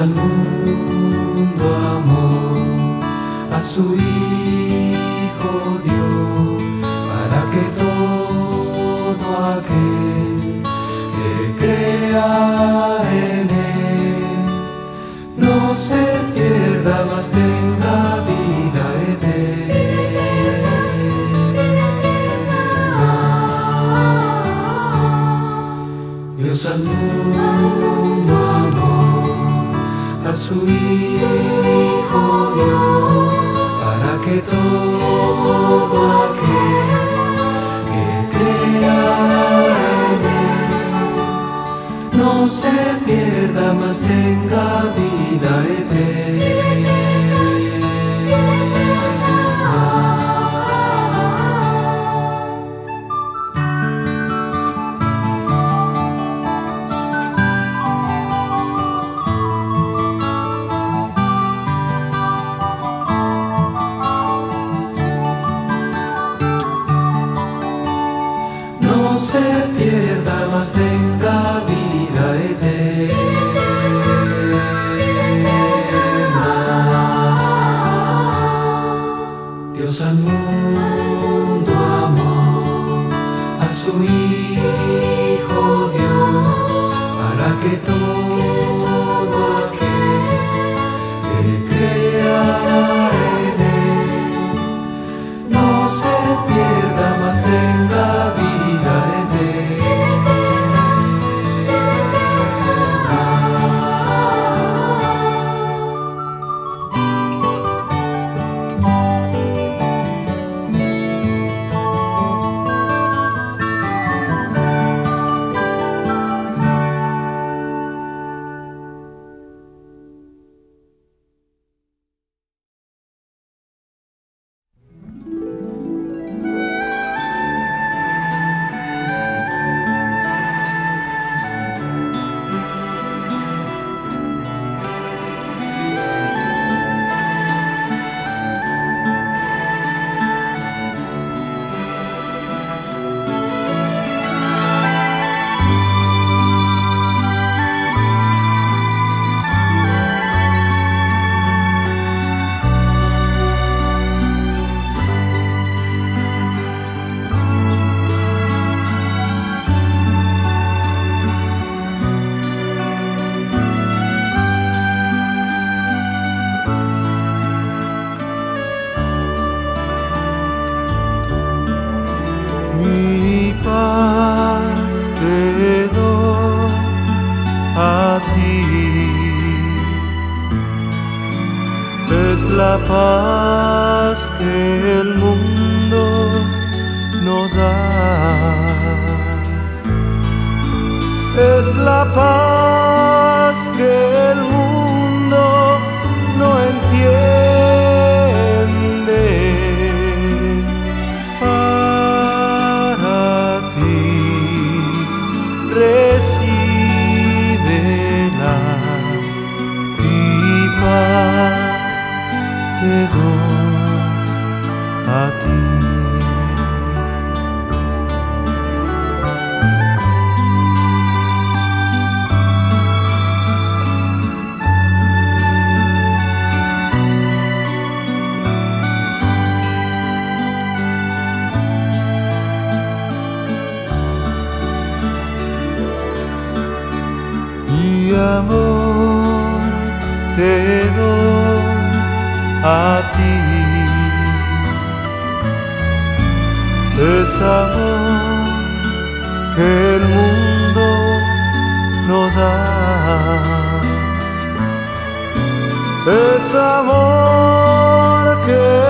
Al mundo amó, a su Hijo dio, para que todo aquel que crea en Él no se pierda, mas tenga la paz que el mundo no da. Es la paz que el mundo no entiende amor te doy a ti. Es amor que el mundo no da. Es amor que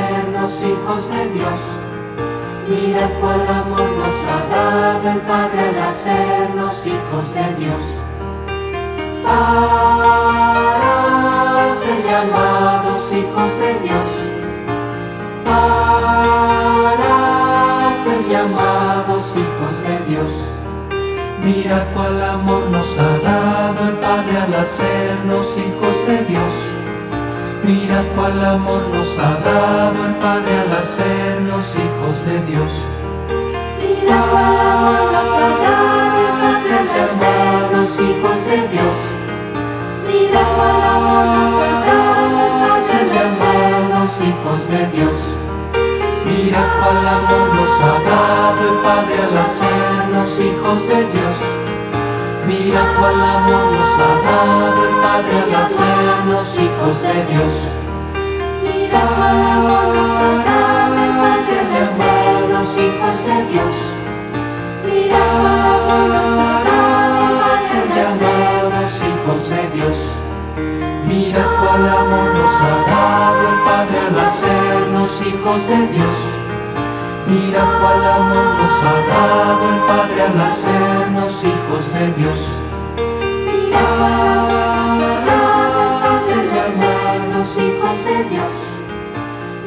al hacernos hijos de Dios. Mirad cuál amor nos ha dado el Padre al hacernos hijos de Dios. Para ser llamados hijos de Dios. Para ser llamados hijos de Dios. Mirad cuál amor nos ha dado el Padre al hacernos hijos de Dios. Mirad cuál amor nos ha dado el Padre al hacernos hijos de Dios. Mira cuál amor nos ha dado el Padre al hacernos hijos de Dios. Mira cuál amor nos ha dado el Padre al hacernos hijos de Dios. Mirad cuál amor nos ha dado el Padre al hacernos hijos de Dios. Mirad cuál amor nos ha dado el Padre al hacernos hijos de Dios. Mira cuál amor nos ha dado el Padre al hacernos hijos de Dios. Mira cuál amor nos ha dado el Padre al llamados hijos de Dios. Mira cuál amor nos ha dado el Padre al hacernos hijos de Dios. Mira cuál amor nos ha dado el Padre al hacernos hijos de Dios. Mira cuál amor nos ha dado el Padre al hacernos hijos de Dios.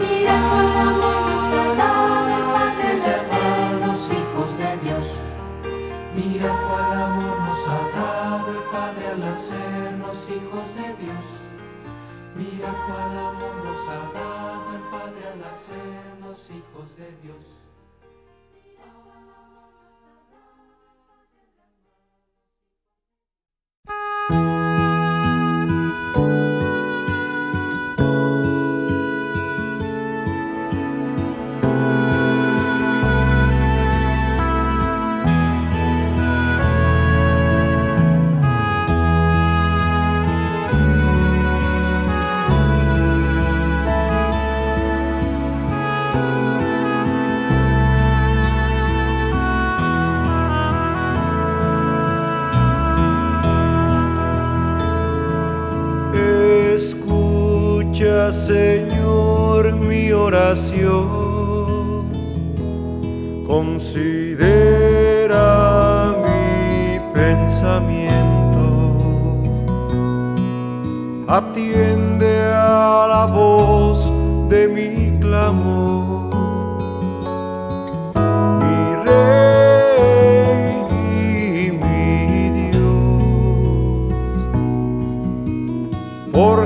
Mira cuál amor nos ha dado el Padre al hacernos hijos de Dios. Mira cuál amor nos ha dado el Padre al hacernos hijos de Dios. Mira cuál amor nos ha dado el Padre Dios. Pensamiento. Atiende a la voz de mi clamor. Mi Rey y mi Dios porque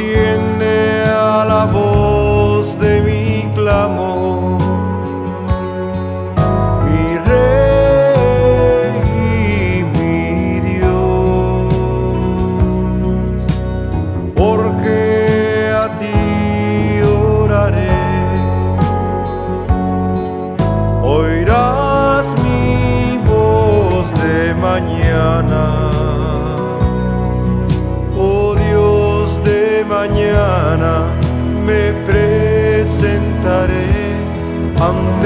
Atiende a la voz Ang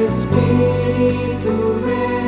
Espírito vem.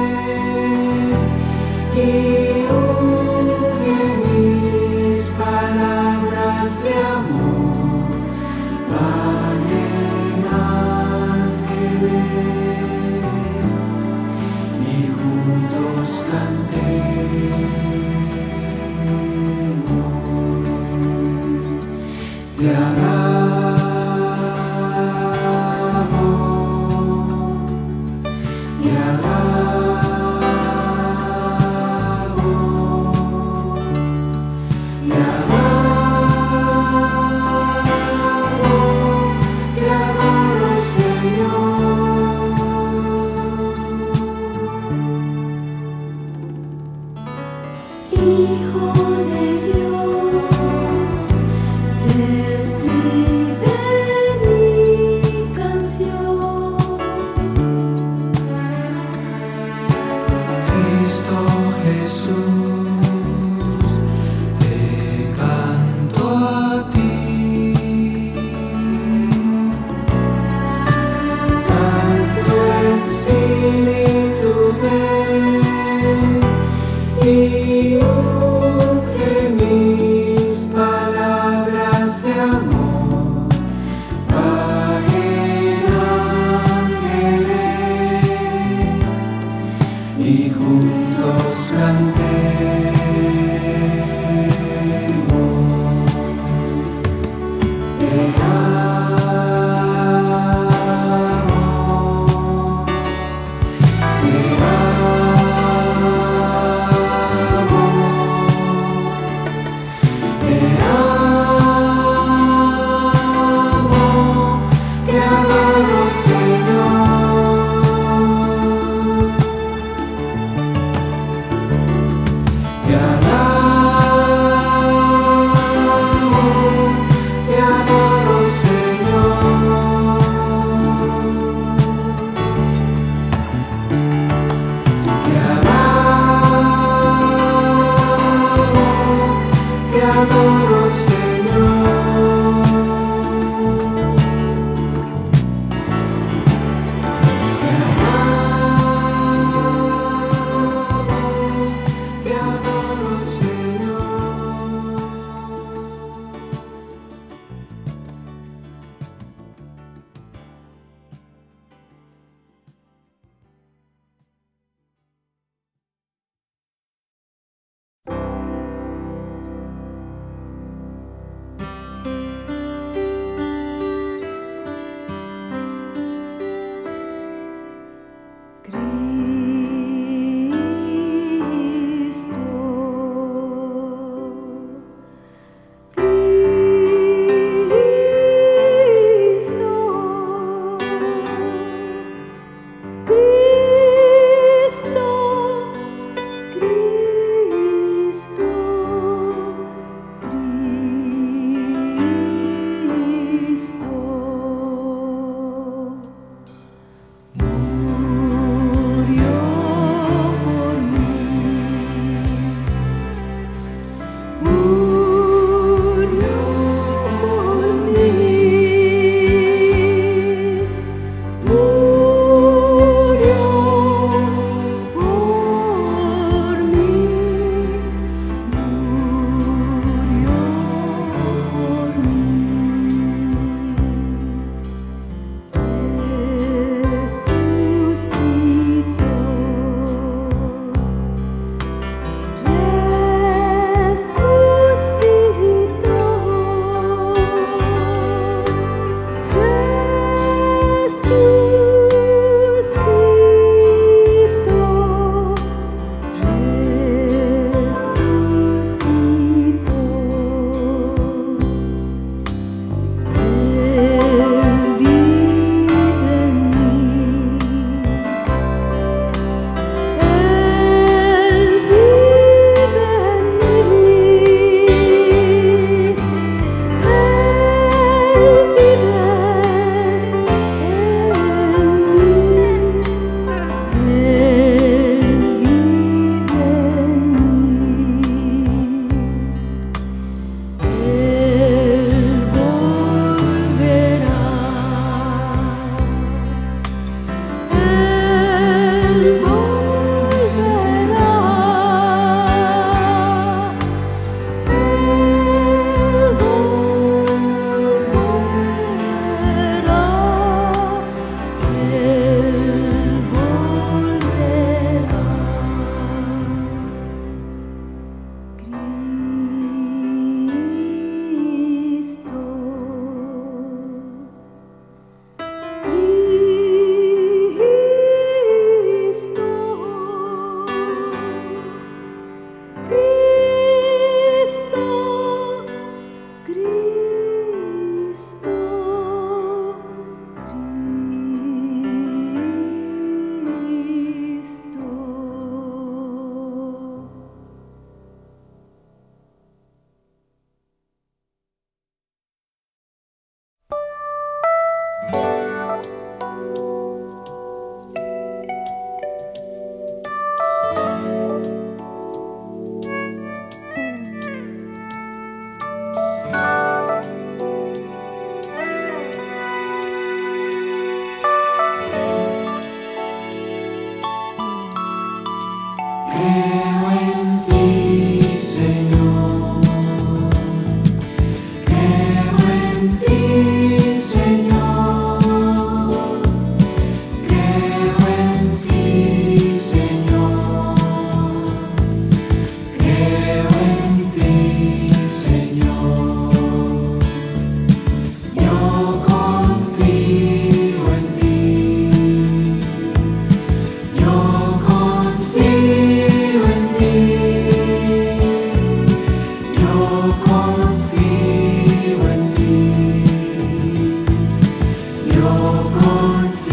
Lord.